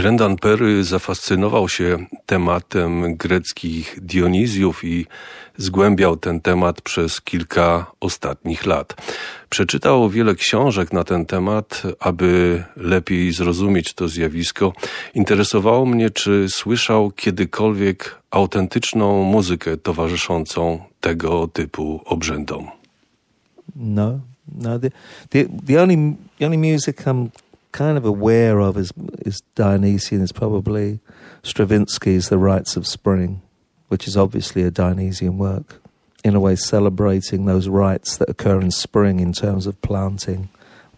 Brendan Perry zafascynował się tematem greckich Dionizjów i zgłębiał ten temat przez kilka ostatnich lat. Przeczytał wiele książek na ten temat, aby lepiej zrozumieć to zjawisko. Interesowało mnie, czy słyszał kiedykolwiek autentyczną muzykę towarzyszącą tego typu obrzędom. No, no. The, the, the only, the only music I'm kind of aware of is, is Dionysian is probably Stravinsky's The Rites of Spring, which is obviously a Dionysian work, in a way celebrating those rites that occur in spring in terms of planting,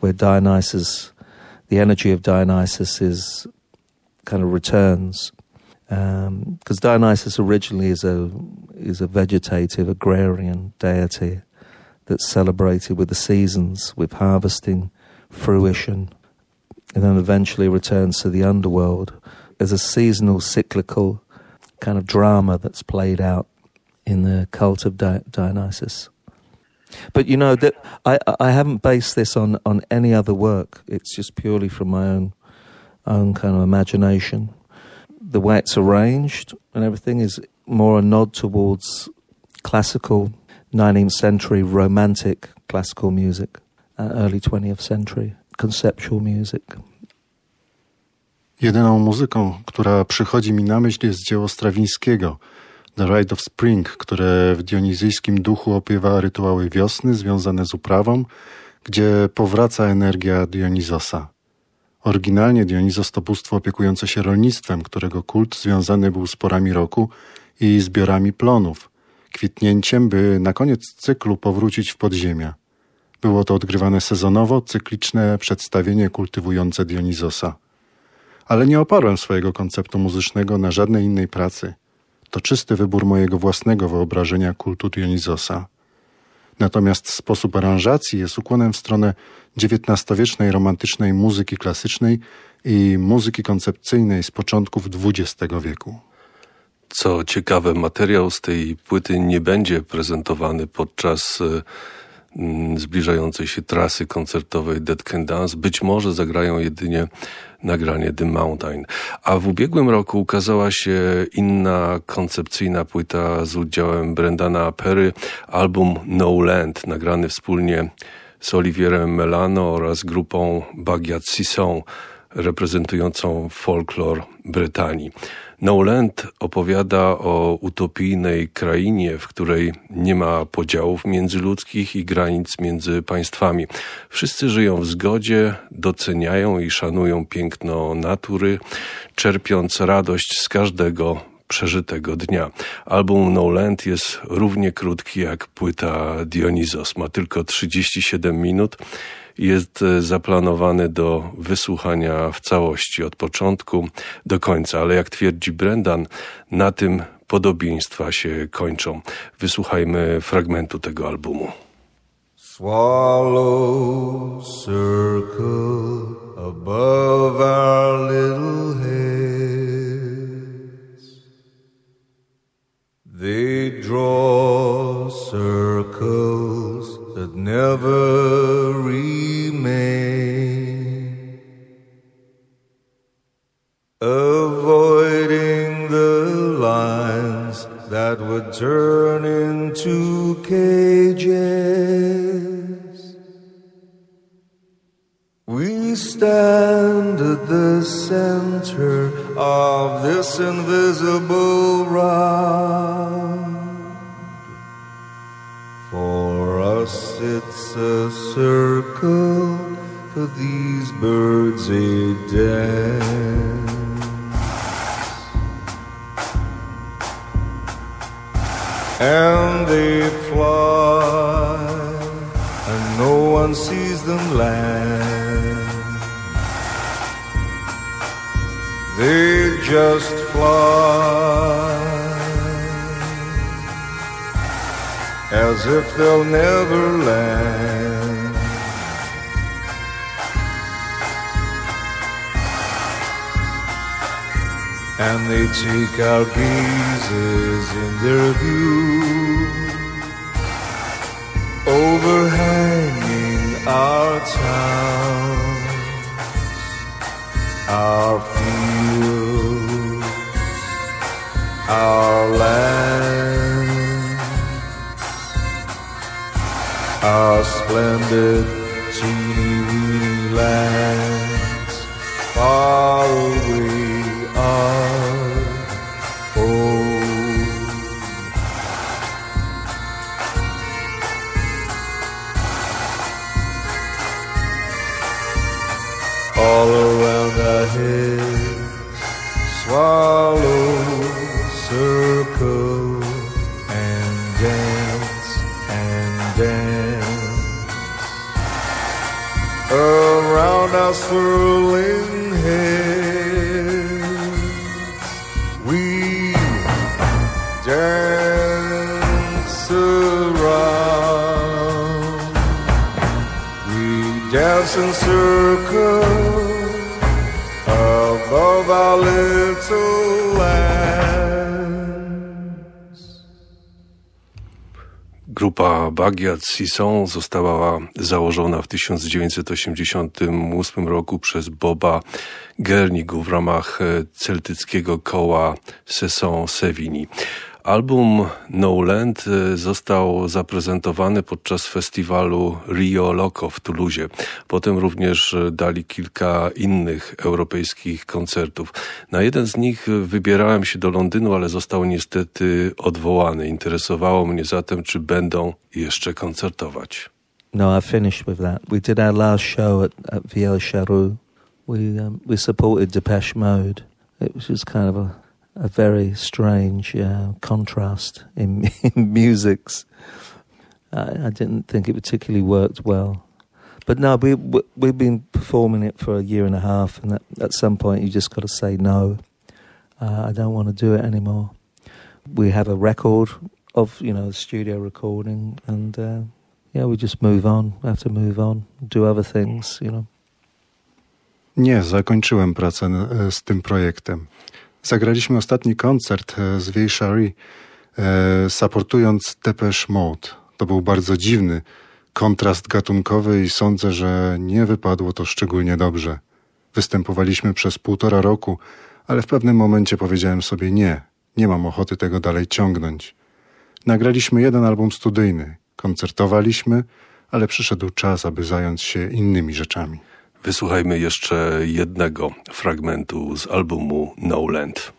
where Dionysus, the energy of Dionysus is kind of returns. Because um, Dionysus originally is a is a vegetative agrarian deity that's celebrated with the seasons, with harvesting, fruition, and then eventually returns to the underworld There's a seasonal, cyclical kind of drama that's played out in the cult of Di- Dionysus. But you know that I I haven't based this on on any other work. It's just purely from my own own kind of imagination. The way it's arranged and everything is more a nod towards classical 19th century romantic classical music, uh, early 20th century conceptual music. Jedyną muzyką, która przychodzi mi na myśl jest dzieło Strawińskiego, The Rite of Spring, które w dionizyjskim duchu opiewa rytuały wiosny związane z uprawą, gdzie powraca energia Dionizosa. Oryginalnie Dionizos to bóstwo opiekujące się rolnictwem, którego kult związany był z porami roku i zbiorami plonów, kwitnięciem, by na koniec cyklu powrócić w podziemia. Było to odgrywane sezonowo, cykliczne przedstawienie kultywujące Dionizosa. Ale nie oparłem swojego konceptu muzycznego na żadnej innej pracy. To czysty wybór mojego własnego wyobrażenia kultu Dionizosa. Natomiast sposób aranżacji jest ukłonem w stronę XIX-wiecznej romantycznej muzyki klasycznej i muzyki koncepcyjnej z początków XX wieku. Co ciekawe, materiał z tej płyty nie będzie prezentowany podczas e, zbliżającej się trasy koncertowej Dead Can Dance. Być może zagrają jedynie nagranie The Mountain. A w ubiegłym roku ukazała się inna koncepcyjna płyta z udziałem Brendana Perry, album No Land, nagrany wspólnie z Olivierem Melano oraz grupą Bagiat Sisson, reprezentującą folklor Brytanii. No Land opowiada o utopijnej krainie, w której nie ma podziałów międzyludzkich i granic między państwami. Wszyscy żyją w zgodzie, doceniają i szanują piękno natury, czerpiąc radość z każdego przeżytego dnia. Album No Land jest równie krótki jak płyta Dionizos. Ma tylko 37 minut jest e, zaplanowany do wysłuchania w całości od początku do końca, ale jak twierdzi Brendan, na tym podobieństwa się kończą. Wysłuchajmy fragmentu tego albumu. Swallow circle above our little heads. They draw circles that never remain, avoiding the lines that would turn into cages. We stand at the center of this invisible round. It's a circle, for these birds a dance. And they fly, and no one sees them land. They just fly as if they'll never land. And they take our gazes in their view, overhanging our towns, our fields, our land. Our splendid teeny weeny lands far away dance in circles above our little lands. Grupa Bagiat Sison została założona w 1988 roku przez Boba Gernigu w ramach e, celtyckiego koła Sesson Sevigny. Album No Land e, został zaprezentowany podczas festiwalu Rio Loco w Toulouse. Potem również e, dali kilka innych europejskich koncertów. Na jeden z nich wybierałem się do Londynu, ale został niestety odwołany. Interesowało mnie zatem, czy będą jeszcze koncertować. No, I finished with that. We did our last show at, at Viel Charroux. We um, we supported Depeche Mode. It was just kind of a, a very strange uh, contrast in, in musics. I, I didn't think it particularly worked well. But no, we, we we've been performing it for a year and a half, and at, at some point you just got to say no. Uh, I don't want to do it anymore. We have a record of you know studio recording, and uh, yeah, we just move on. We have to move on, do other things, you know. Nie, zakończyłem pracę z tym projektem. Zagraliśmy ostatni koncert e, z Vie Shari, e, supportując Depeche Mode. To był bardzo dziwny kontrast gatunkowy i sądzę, że nie wypadło to szczególnie dobrze. Występowaliśmy przez półtora roku, ale w pewnym momencie powiedziałem sobie nie, nie mam ochoty tego dalej ciągnąć. Nagraliśmy jeden album studyjny, koncertowaliśmy, ale przyszedł czas, aby zająć się innymi rzeczami. Wysłuchajmy jeszcze jednego fragmentu z albumu No Land.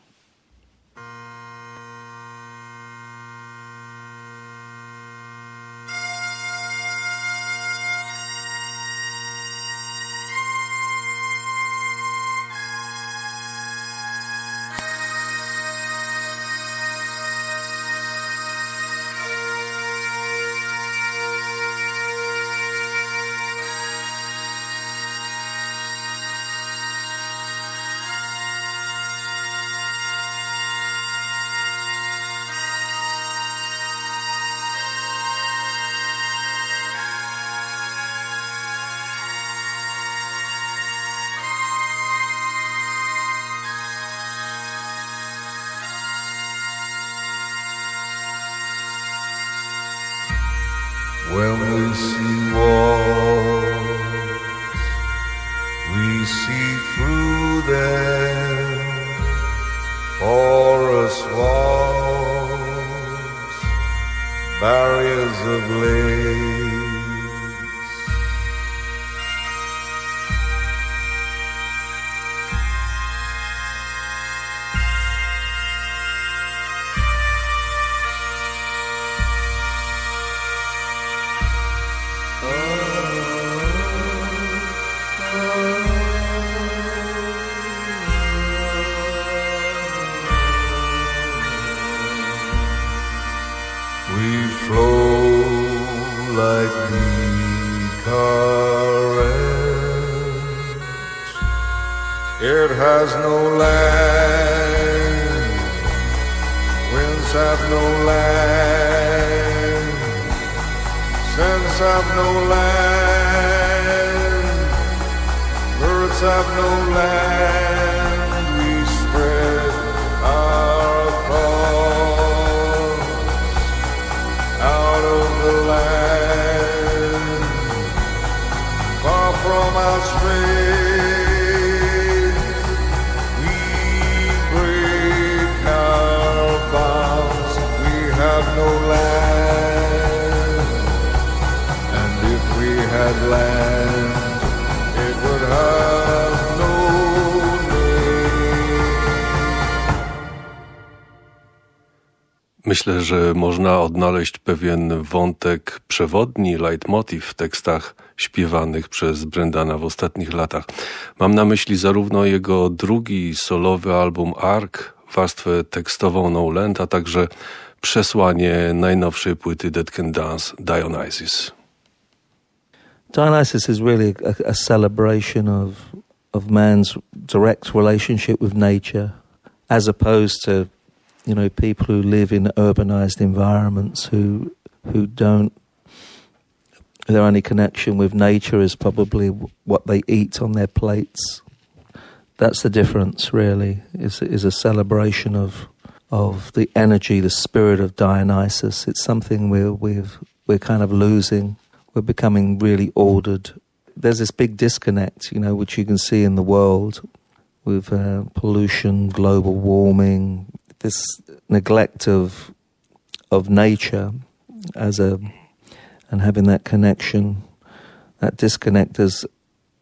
of late. Myślę, że można odnaleźć pewien wątek przewodni, leitmotiv w tekstach śpiewanych przez Brendana w ostatnich latach. Mam na myśli zarówno jego drugi solowy album Ark, warstwę tekstową No Land, a także przesłanie najnowszej płyty Dead Can Dance Dionysus. Dionysus is really a, a celebration of of man's direct relationship with nature, as opposed to, you know, people who live in urbanized environments who who don't. Their only connection with nature is probably what they eat on their plates. That's the difference, really. Is is a celebration of of the energy, the spirit of Dionysus. It's something we're we've, we're kind of losing. We're becoming really ordered. There's this big disconnect, you know, which you can see in the world with uh, pollution, global warming, this neglect of of nature as a and having that connection. That disconnect has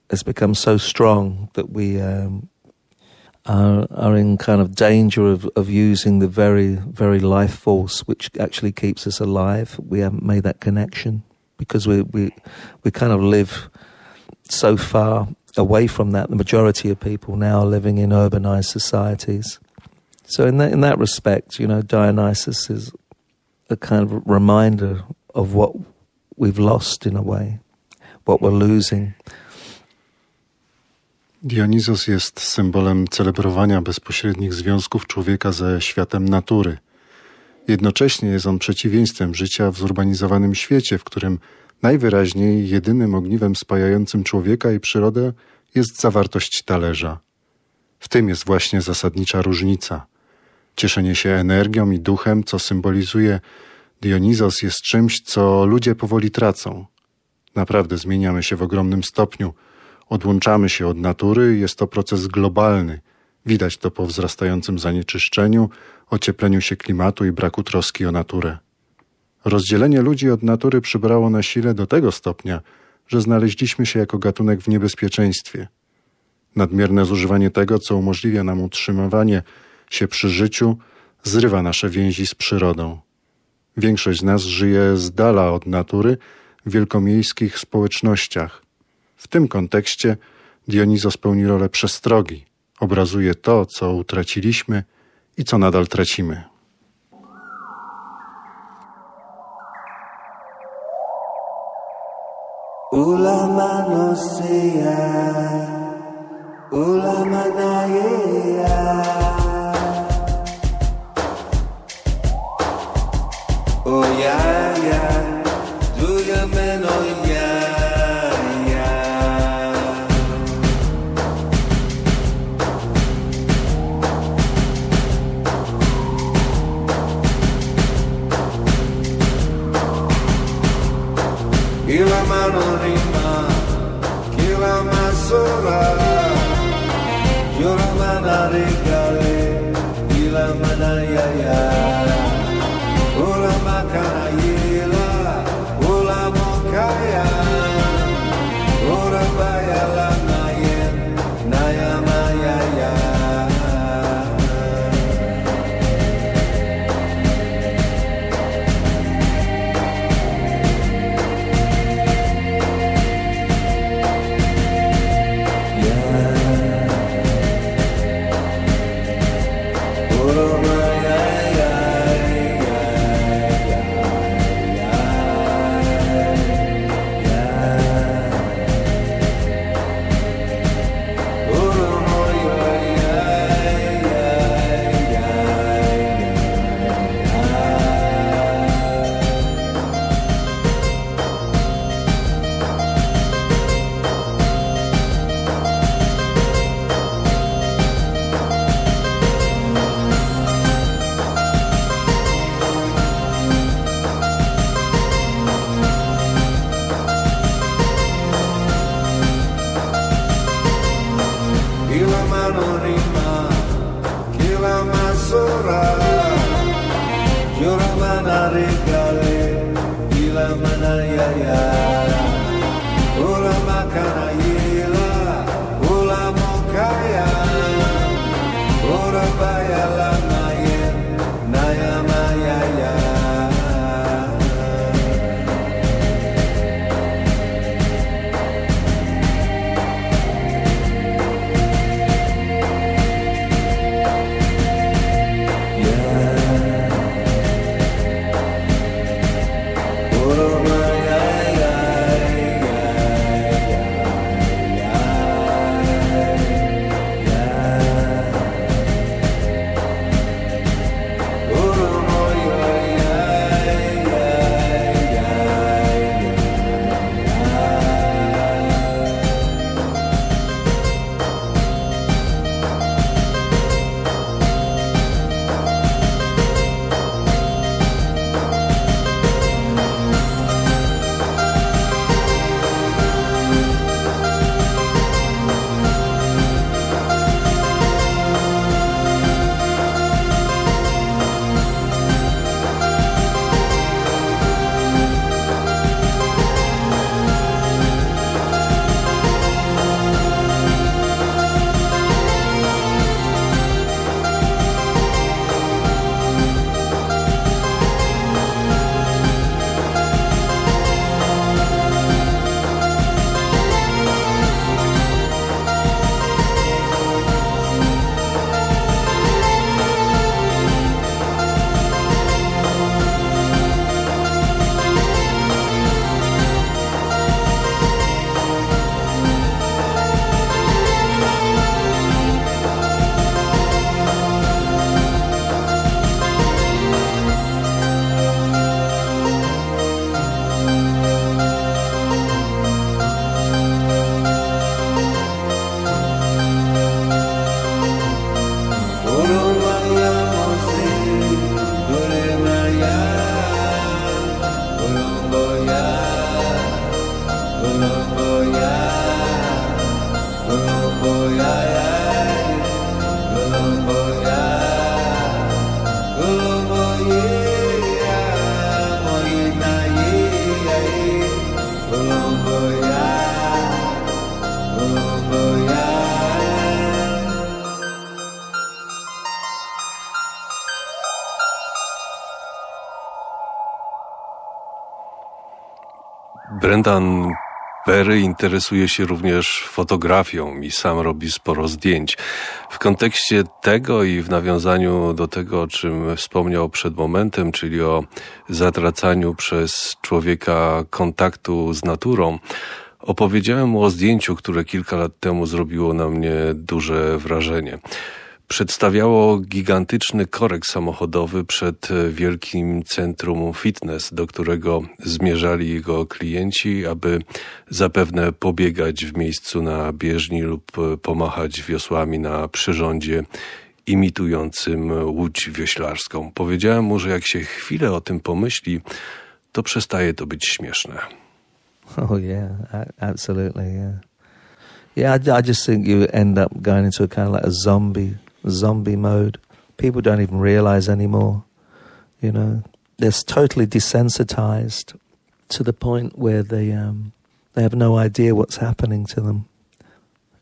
has become so strong that we um, are, are in kind of danger of, of using the very, very life force which actually keeps us alive. We haven't made that connection because we, we, we kind of live so far away from that. The majority of people now are living in urbanized societies. So in that, in that respect, you know, Dionysus is a kind of reminder of what we've lost in a way, what we're losing. Dionizos jest symbolem celebrowania bezpośrednich związków człowieka ze światem natury. Jednocześnie jest on przeciwieństwem życia w zurbanizowanym świecie, w którym najwyraźniej jedynym ogniwem spajającym człowieka i przyrodę jest zawartość talerza. W tym jest właśnie zasadnicza różnica. Cieszenie się energią i duchem, co symbolizuje Dionizos, jest czymś, co ludzie powoli tracą. Naprawdę zmieniamy się w ogromnym stopniu – Odłączamy się od natury, jest to proces globalny. Widać to po wzrastającym zanieczyszczeniu, ociepleniu się klimatu i braku troski o naturę. Rozdzielenie ludzi od natury przybrało na sile do tego stopnia, że znaleźliśmy się jako gatunek w niebezpieczeństwie. Nadmierne zużywanie tego, co umożliwia nam utrzymywanie się przy życiu, zrywa nasze więzi z przyrodą. Większość z nas żyje z dala od natury w wielkomiejskich społecznościach – w tym kontekście Dionizo spełni rolę przestrogi, obrazuje to, co utraciliśmy i co nadal tracimy. Ulama no ulama Oh yeah, yeah, Brendan Perry interesuje się również fotografią i sam robi sporo zdjęć. W kontekście tego i w nawiązaniu do tego, o czym wspomniał przed momentem, czyli o zatracaniu przez człowieka kontaktu z naturą, opowiedziałem mu o zdjęciu, które kilka lat temu zrobiło na mnie duże wrażenie przedstawiało gigantyczny korek samochodowy przed e, wielkim centrum fitness, do którego zmierzali jego klienci, aby zapewne pobiegać w miejscu na bieżni lub e, pomachać wiosłami na przyrządzie imitującym łódź wioślarską. Powiedziałem mu, że jak się chwilę o tym pomyśli, to przestaje to być śmieszne. Oh yeah, absolutely, yeah. Yeah, I, I just think you end up going into a kind of like a zombie zombie mode. People don't even realize anymore. You know, they're totally desensitized to the point where they um, they have no idea what's happening to them.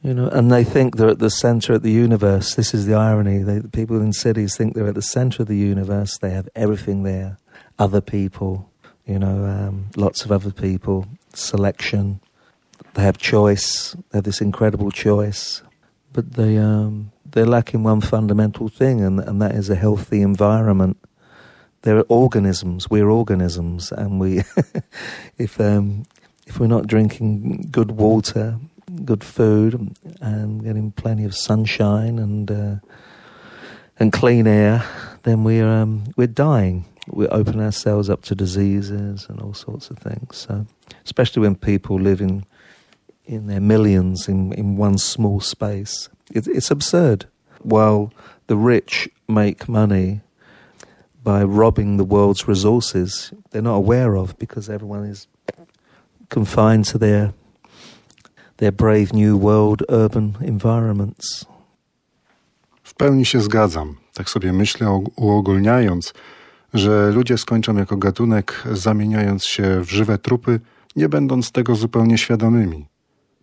You know, and they think they're at the center of the universe. This is the irony. They, the people in cities think they're at the center of the universe. They have everything there, other people. You know, um, lots of other people, selection. They have choice. They have this incredible choice, but they um, they're lacking one fundamental thing, and, and that is a healthy environment. They're organisms. We're organisms, and we, if um, if we're not drinking good water, good food, and getting plenty of sunshine and uh, and clean air, then we're um, we're dying. We open ourselves up to diseases and all sorts of things. So, especially when people live in in their millions in, in one small space. It, it's absurd. While the rich make money by robbing the world's resources, they're not aware of because everyone is confined to their their brave new world urban environments. W pełni się zgadzam. Tak sobie myślę, uogólniając, że ludzie skończą jako gatunek, zamieniając się w żywe trupy, nie będąc tego zupełnie świadomymi.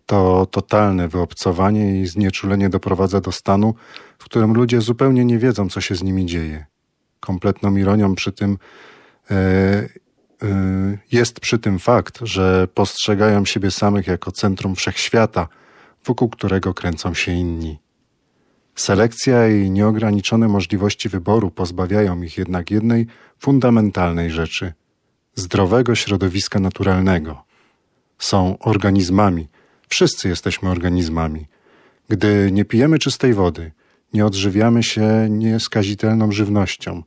To totalne wyobcowanie i znieczulenie doprowadza do stanu, w którym ludzie zupełnie nie wiedzą, co się z nimi dzieje. Kompletną ironią przy tym e, e, jest przy tym fakt, że postrzegają siebie samych jako centrum wszechświata, wokół którego kręcą się inni. Selekcja i nieograniczone możliwości wyboru pozbawiają ich jednak jednej fundamentalnej rzeczy zdrowego środowiska naturalnego. Są organizmami, Wszyscy jesteśmy organizmami. Gdy nie pijemy czystej wody, nie odżywiamy się nieskazitelną żywnością,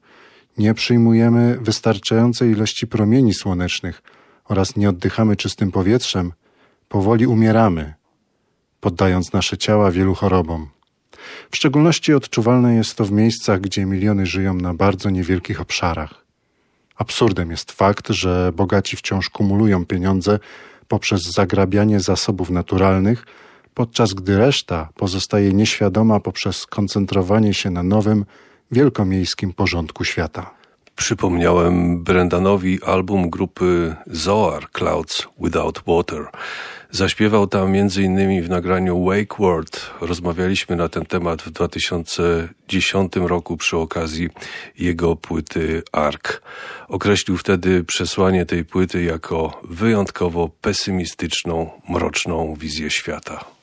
nie przyjmujemy wystarczającej ilości promieni słonecznych oraz nie oddychamy czystym powietrzem, powoli umieramy, poddając nasze ciała wielu chorobom. W szczególności odczuwalne jest to w miejscach, gdzie miliony żyją na bardzo niewielkich obszarach. Absurdem jest fakt, że bogaci wciąż kumulują pieniądze poprzez zagrabianie zasobów naturalnych, podczas gdy reszta pozostaje nieświadoma poprzez koncentrowanie się na nowym, wielkomiejskim porządku świata. Przypomniałem Brendanowi album grupy Zoar Clouds Without Water. Zaśpiewał tam innymi w nagraniu Wake World. Rozmawialiśmy na ten temat w 2010 roku przy okazji jego płyty Ark. Określił wtedy przesłanie tej płyty jako wyjątkowo pesymistyczną, mroczną wizję świata.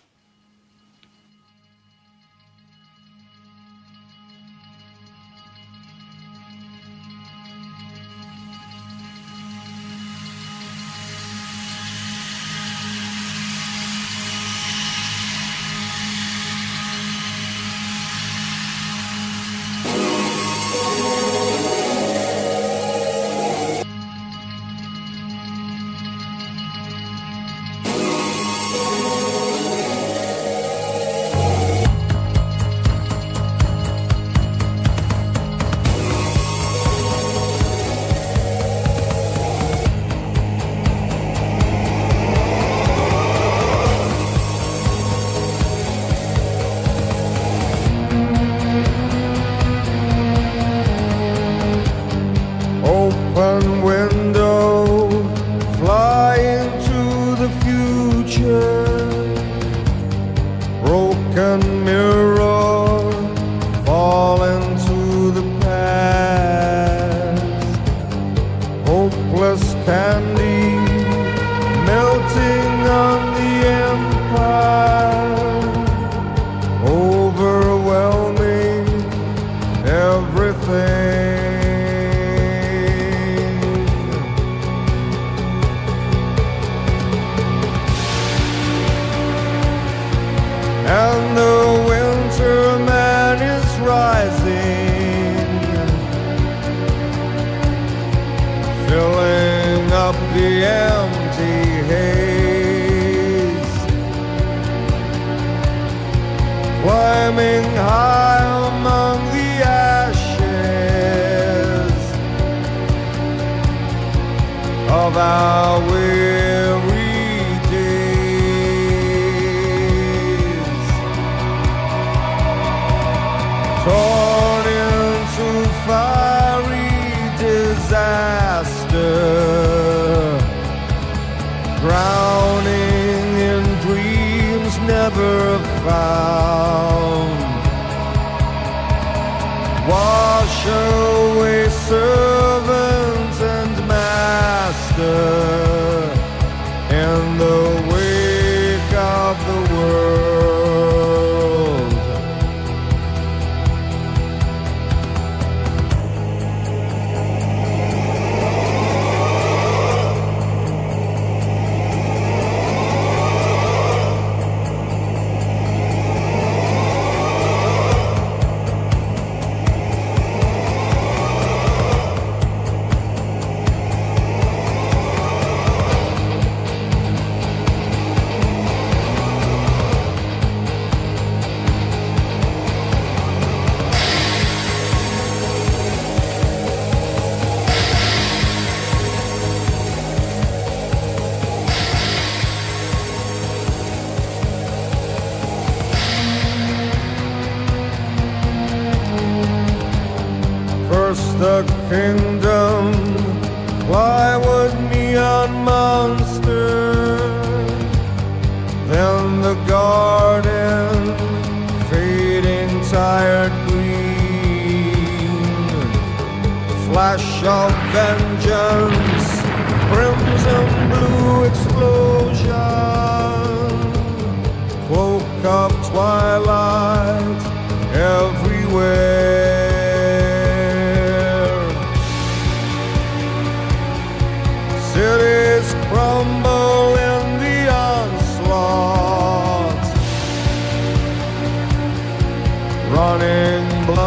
found. Wash away, sir. and blow.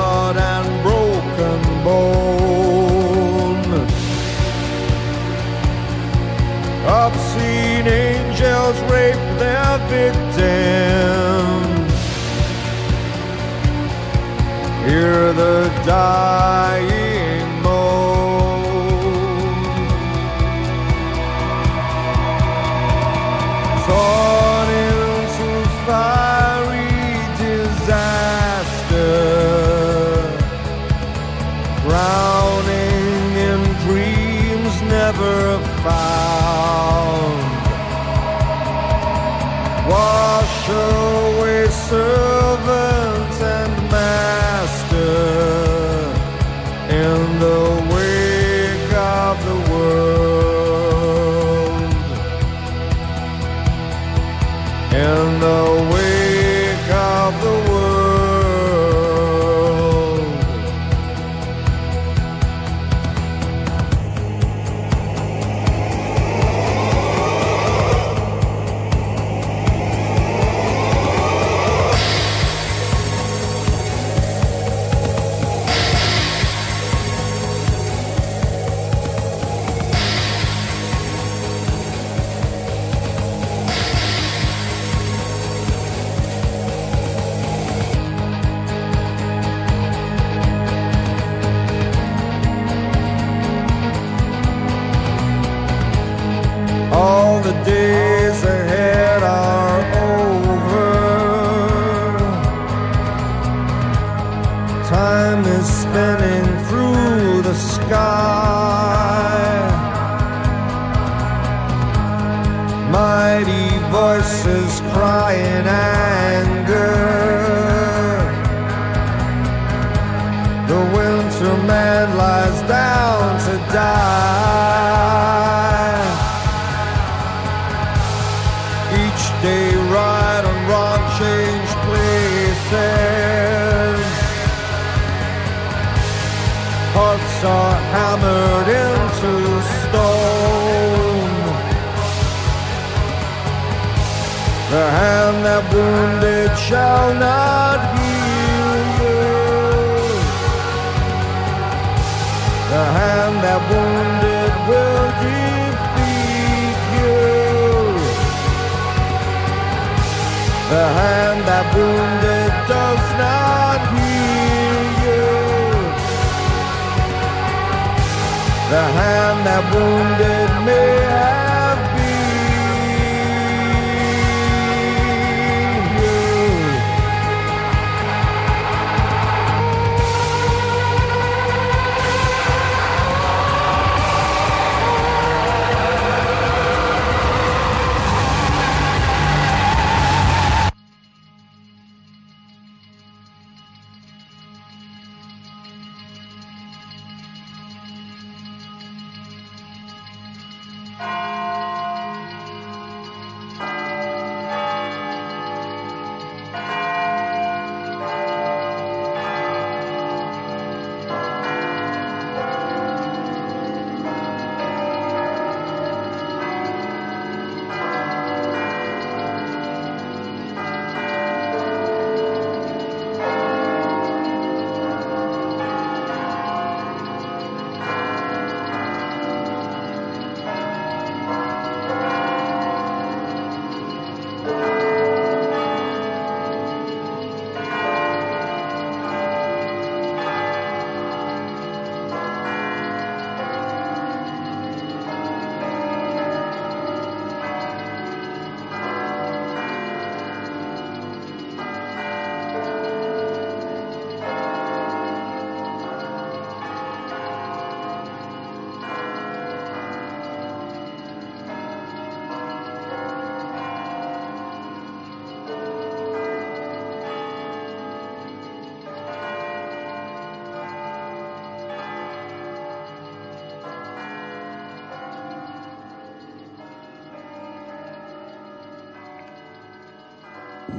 mighty voices crying out. That wounded shall not heal you. The hand that wounded will defeat you. The hand that wounded does not heal you. The hand that wounded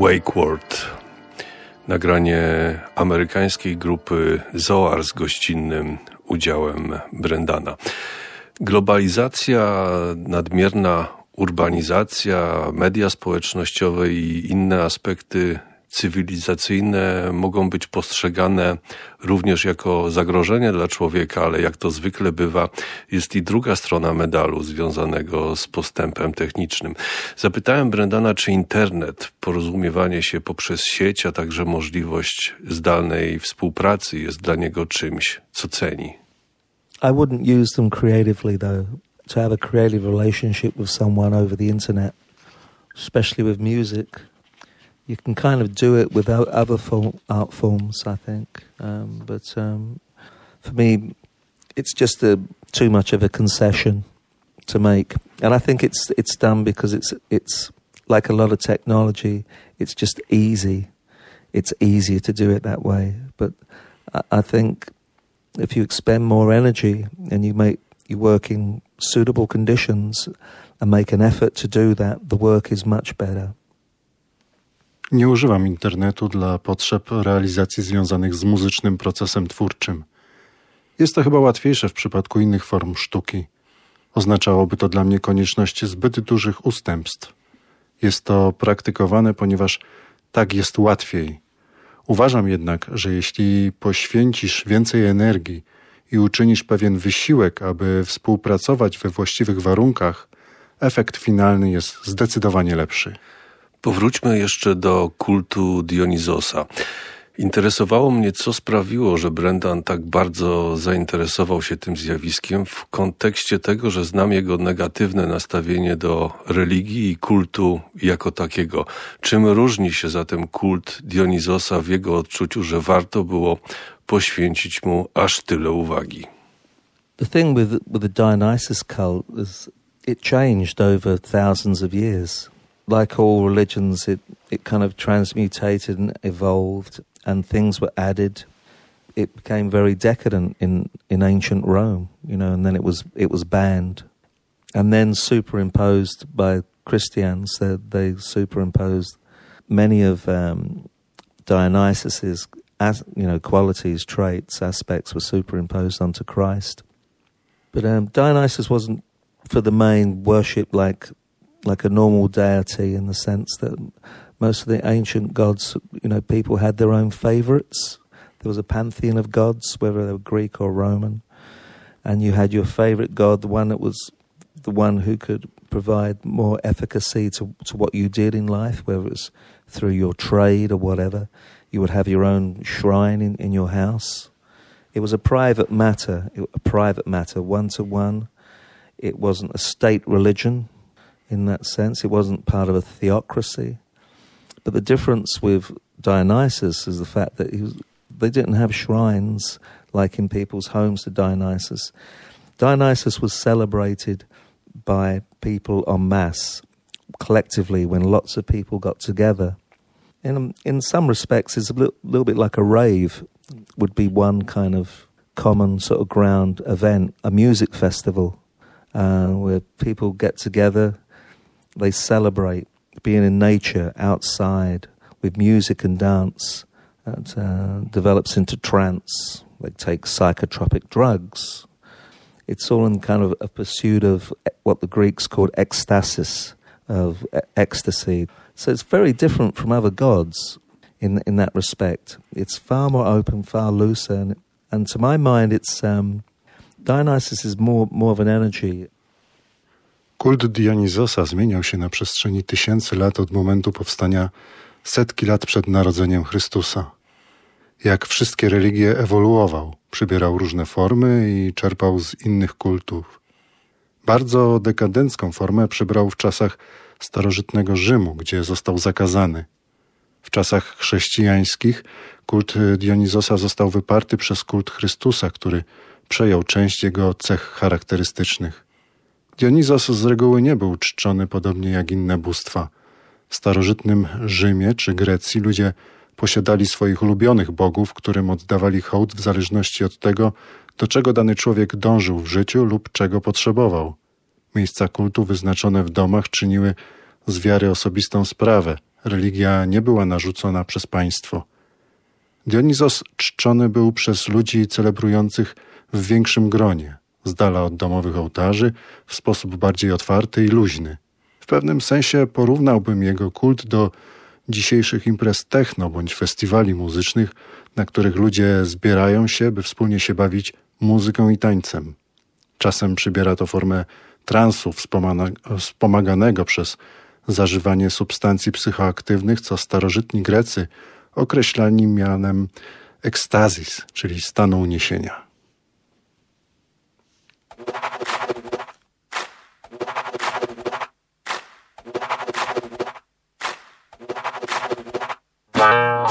Wake World. Nagranie amerykańskiej grupy Zoar z gościnnym udziałem Brendana. Globalizacja, nadmierna urbanizacja, media społecznościowe i inne aspekty cywilizacyjne mogą być postrzegane również jako zagrożenie dla człowieka, ale jak to zwykle bywa, jest i druga strona medalu związanego z postępem technicznym. Zapytałem Brendana, czy internet, porozumiewanie się poprzez sieć, a także możliwość zdalnej współpracy jest dla niego czymś, co ceni. I wouldn't use them creatively, though. To have a creative relationship with someone over the internet, especially with music, you can kind of do it without other form, art forms, I think. Um, but um, for me, it's just a, too much of a concession to make, and I think it's it's done because it's it's like a lot of technology. It's just easy. It's easier to do it that way. But I, I think if you expend more energy and you make you work in suitable conditions and make an effort to do that, the work is much better. Nie używam internetu dla potrzeb realizacji związanych z muzycznym procesem twórczym. Jest to chyba łatwiejsze w przypadku innych form sztuki. Oznaczałoby to dla mnie konieczność zbyt dużych ustępstw. Jest to praktykowane, ponieważ tak jest łatwiej. Uważam jednak, że jeśli poświęcisz więcej energii i uczynisz pewien wysiłek, aby współpracować we właściwych warunkach, efekt finalny jest zdecydowanie lepszy. Powróćmy jeszcze do kultu Dionizosa. Interesowało mnie, co sprawiło, że Brendan tak bardzo zainteresował się tym zjawiskiem w kontekście tego, że znam jego negatywne nastawienie do religii i kultu jako takiego. Czym różni się zatem kult Dionizosa w jego odczuciu, że warto było poświęcić mu aż tyle uwagi? The thing with with the Dionysus cult is it changed over thousands of years. Like all religions, it, it kind of transmutated and evolved, and things were added. It became very decadent in, in ancient Rome, you know, and then it was it was banned, and then superimposed by Christians. They, they superimposed many of um, Dionysus's as, you know qualities, traits, aspects were superimposed onto Christ. But um, Dionysus wasn't for the main worship like like a normal deity in the sense that most of the ancient gods, you know, people had their own favorites. There was a pantheon of gods, whether they were Greek or Roman, and you had your favorite god, the one that was the one who could provide more efficacy to, to what you did in life, whether it was through your trade or whatever. You would have your own shrine in, in your house. It was a private matter, a private matter, one to one. It wasn't a state religion in that sense. It wasn't part of a theocracy. But the difference with Dionysus is the fact that was, they didn't have shrines like in people's homes to Dionysus. Dionysus was celebrated by people en masse, collectively, when lots of people got together. In, in some respects, it's a little, little bit like a rave, would be one kind of common sort of ground event, a music festival uh, where people get together, they celebrate being in nature, outside, with music and dance. It uh, develops into trance. They take psychotropic drugs. It's all in kind of a pursuit of what the Greeks called ecstasis, of ecstasy. So it's very different from other gods in in that respect. It's far more open, far looser, and, and to my mind, it's um, Dionysus is more more of an energy. Kult Dionizosa zmieniał się na przestrzeni tysięcy lat od momentu powstania setki lat przed narodzeniem Chrystusa. Jak wszystkie religie ewoluował, przybierał różne formy i czerpał z innych kultów. Bardzo dekadencką formę przybrał w czasach starożytnego Rzymu, gdzie został zakazany. W czasach chrześcijańskich kult Dionizosa został wyparty przez kult Chrystusa, który przejął część jego cech charakterystycznych. Dionizos z reguły nie był czczony podobnie jak inne bóstwa. W starożytnym Rzymie czy Grecji ludzie posiadali swoich ulubionych bogów, którym oddawali hołd w zależności od tego, do czego dany człowiek dążył w życiu lub czego potrzebował. Miejsca kultu wyznaczone w domach czyniły z wiary osobistą sprawę. Religia nie była narzucona przez państwo. Dionizos czczony był przez ludzi celebrujących w większym gronie, z dala od domowych ołtarzy, w sposób bardziej otwarty i luźny. W pewnym sensie porównałbym jego kult do dzisiejszych imprez techno bądź festiwali muzycznych, na których ludzie zbierają się, by wspólnie się bawić muzyką i tańcem. Czasem przybiera to formę transu wspomaganego przez zażywanie substancji psychoaktywnych, co starożytni Grecy określali mianem ekstazis, czyli stanu uniesienia. Música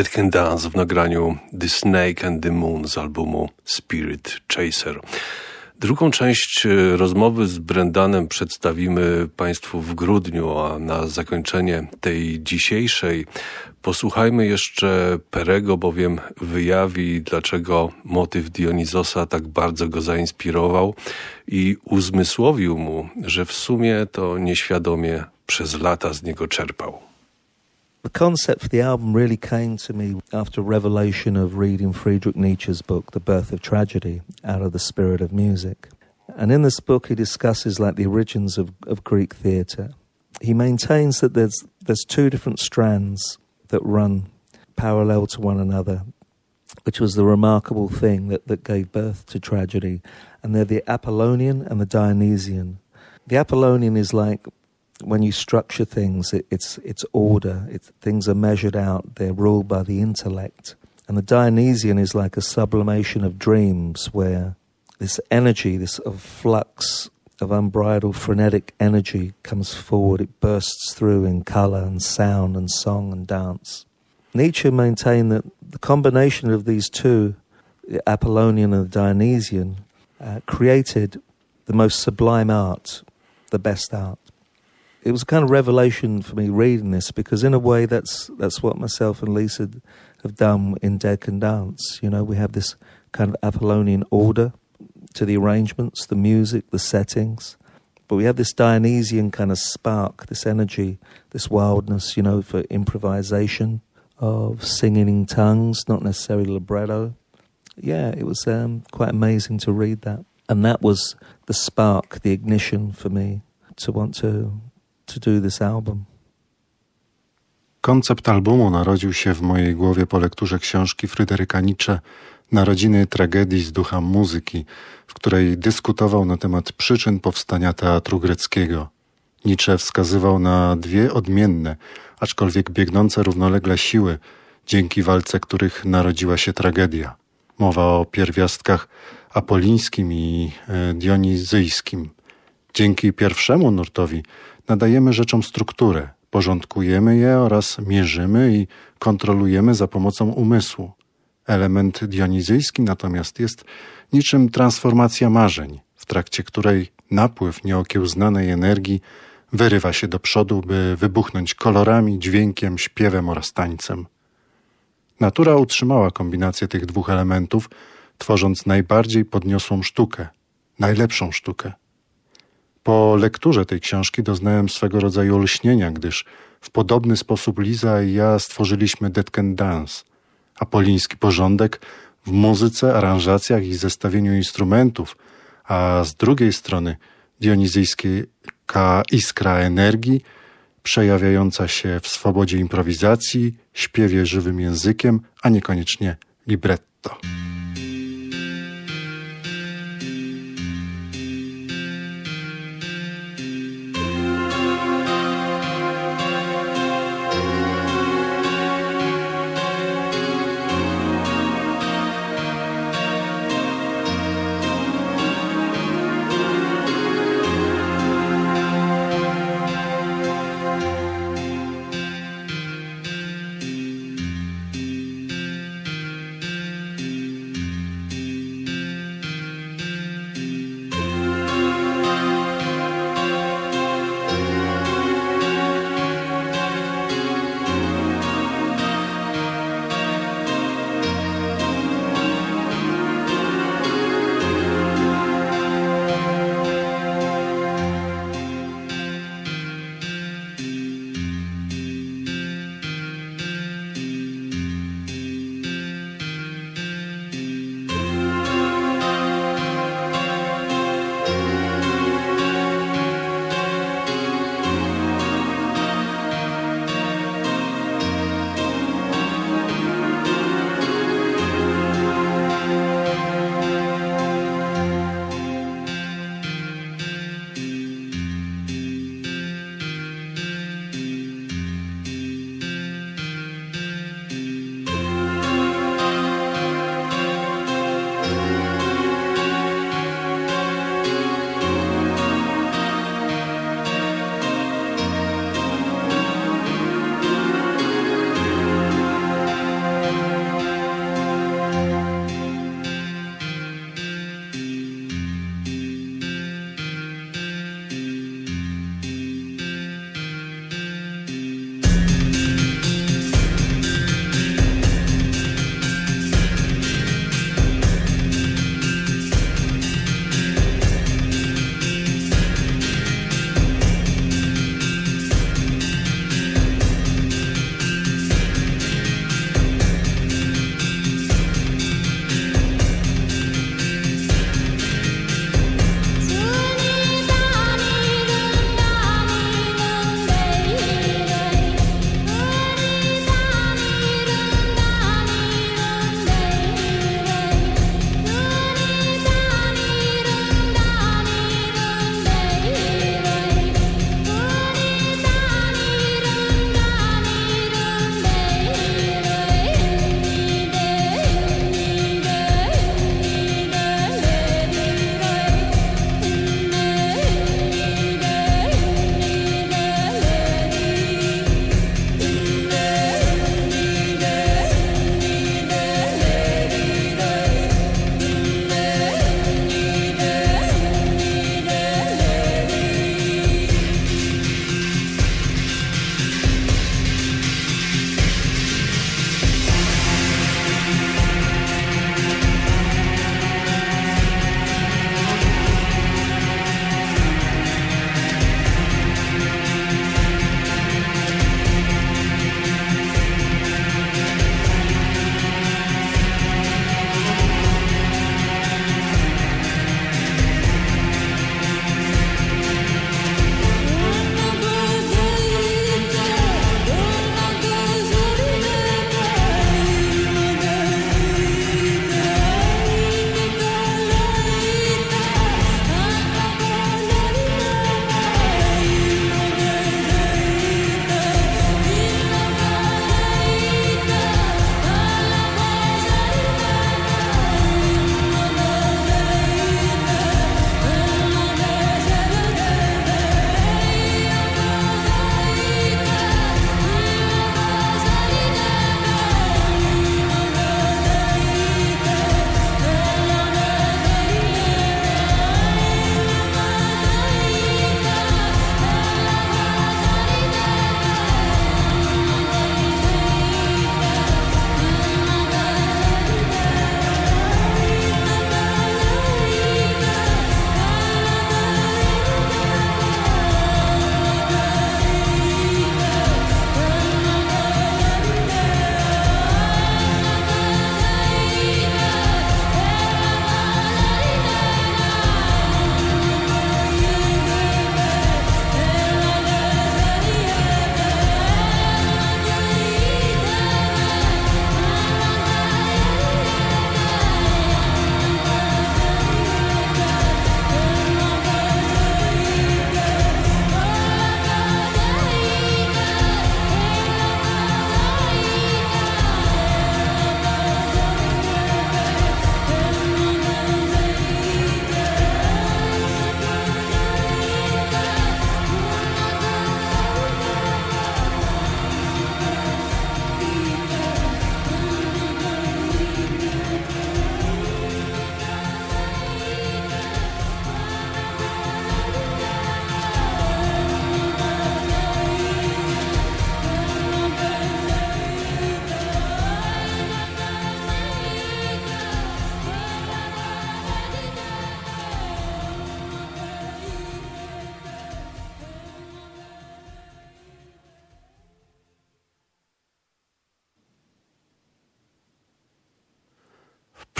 Dead Can Dance w nagraniu The Snake and the Moon z albumu Spirit Chaser. Drugą część e, rozmowy z Brendanem przedstawimy Państwu w grudniu, a na zakończenie tej dzisiejszej posłuchajmy jeszcze Perego, bowiem wyjawi, dlaczego motyw Dionizosa tak bardzo go zainspirował i uzmysłowił mu, że w sumie to nieświadomie przez lata z niego czerpał. The concept for the album really came to me after revelation of reading Friedrich Nietzsche's book, The Birth of Tragedy, out of the spirit of music. And in this book, he discusses like the origins of, of Greek theatre. He maintains that there's, there's two different strands that run parallel to one another, which was the remarkable thing that, that gave birth to tragedy. And they're the Apollonian and the Dionysian. The Apollonian is like when you structure things, it, it's it's order. It's, things are measured out. They're ruled by the intellect. And the Dionysian is like a sublimation of dreams, where this energy, this of flux of unbridled frenetic energy, comes forward. It bursts through in color and sound and song and dance. Nietzsche maintained that the combination of these two, the Apollonian and the Dionysian, uh, created the most sublime art, the best art it was a kind of revelation for me reading this because in a way that's that's what myself and Lisa have done in Dead Can Dance. You know, we have this kind of Apollonian order to the arrangements, the music, the settings. But we have this Dionysian kind of spark, this energy, this wildness, you know, for improvisation of singing in tongues, not necessarily libretto. Yeah, it was um, quite amazing to read that. And that was the spark, the ignition for me to want to to do this album. Koncept albumu narodził się w mojej głowie po lekturze książki Fryderyka Nietzsche Narodziny tragedii z ducha muzyki, w której dyskutował na temat przyczyn powstania teatru greckiego. Nietzsche wskazywał na dwie odmienne, aczkolwiek biegnące równolegle siły, dzięki walce których narodziła się tragedia. Mowa o pierwiastkach apolińskim i e, dionizyjskim. Dzięki pierwszemu nurtowi nadajemy rzeczom strukturę, porządkujemy je oraz mierzymy i kontrolujemy za pomocą umysłu. Element dionizyjski natomiast jest niczym transformacja marzeń, w trakcie której napływ nieokiełznanej energii wyrywa się do przodu, by wybuchnąć kolorami, dźwiękiem, śpiewem oraz tańcem. Natura utrzymała kombinację tych dwóch elementów, tworząc najbardziej podniosłą sztukę, najlepszą sztukę. Po lekturze tej książki doznałem swego rodzaju olśnienia, gdyż w podobny sposób Liza i ja stworzyliśmy Dead Can Dance, apoliński porządek w muzyce, aranżacjach i zestawieniu instrumentów, a z drugiej strony dionizyjska iskra energii, przejawiająca się w swobodzie improwizacji, śpiewie żywym językiem, a niekoniecznie libretto.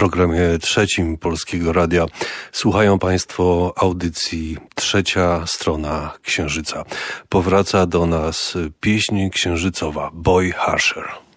Programie trzecim Polskiego Radia słuchają Państwo audycji Trzecia Strona Księżyca. Powraca do nas pieśń księżycowa Boy Harsher.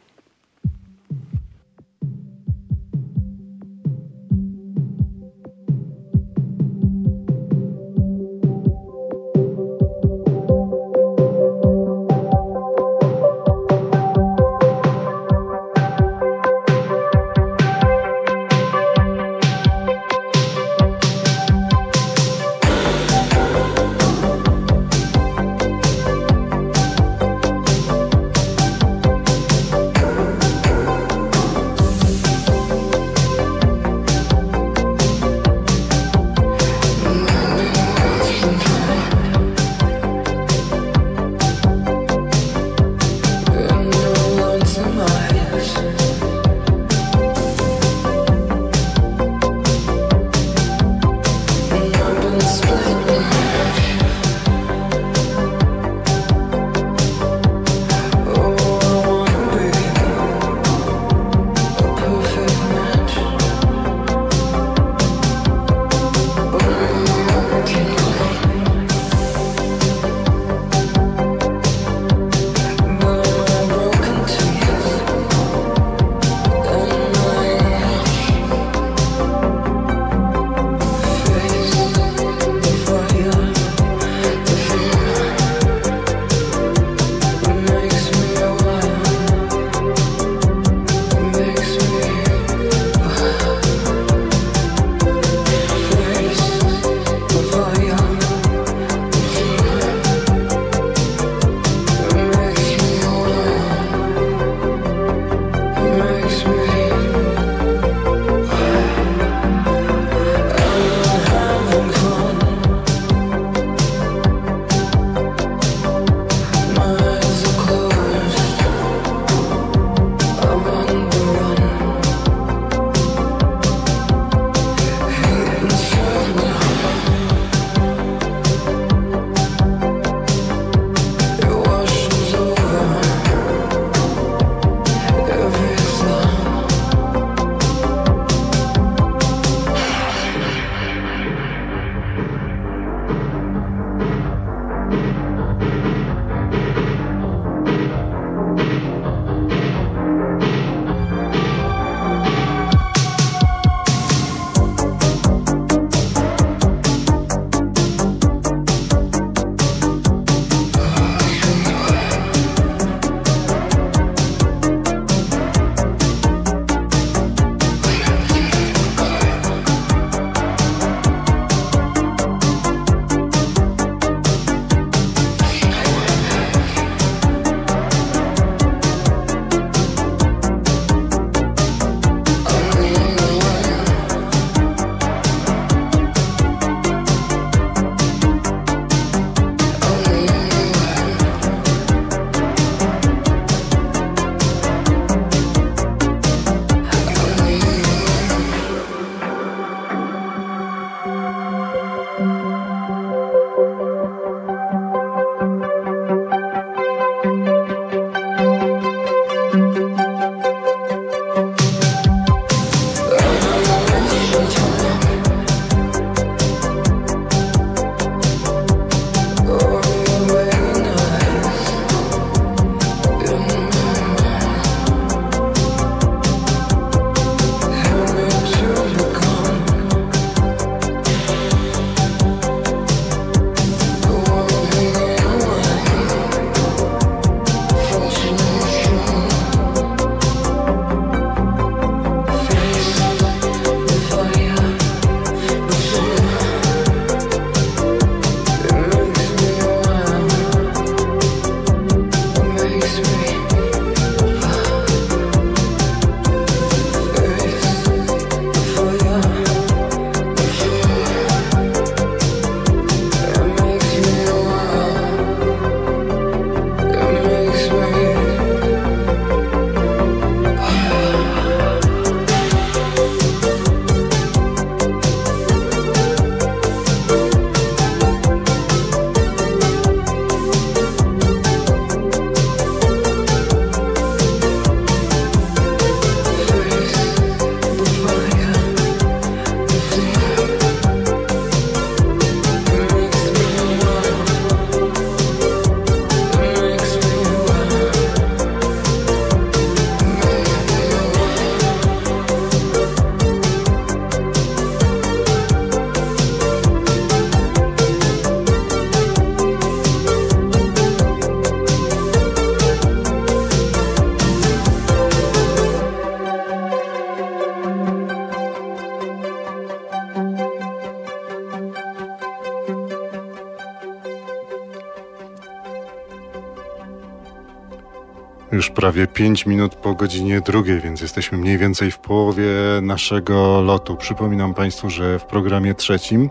Prawie 5 minut po godzinie drugiej, więc jesteśmy mniej więcej w połowie naszego lotu. Przypominam Państwu, że w programie trzecim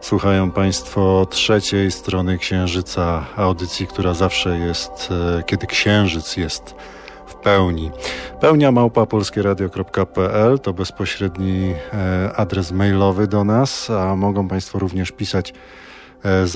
słuchają Państwo trzeciej strony Księżyca, audycji, która zawsze jest, e, kiedy Księżyc jest w pełni. Pełnia małpa polskieradio.pl to bezpośredni e, adres mailowy do nas, a mogą Państwo również pisać e,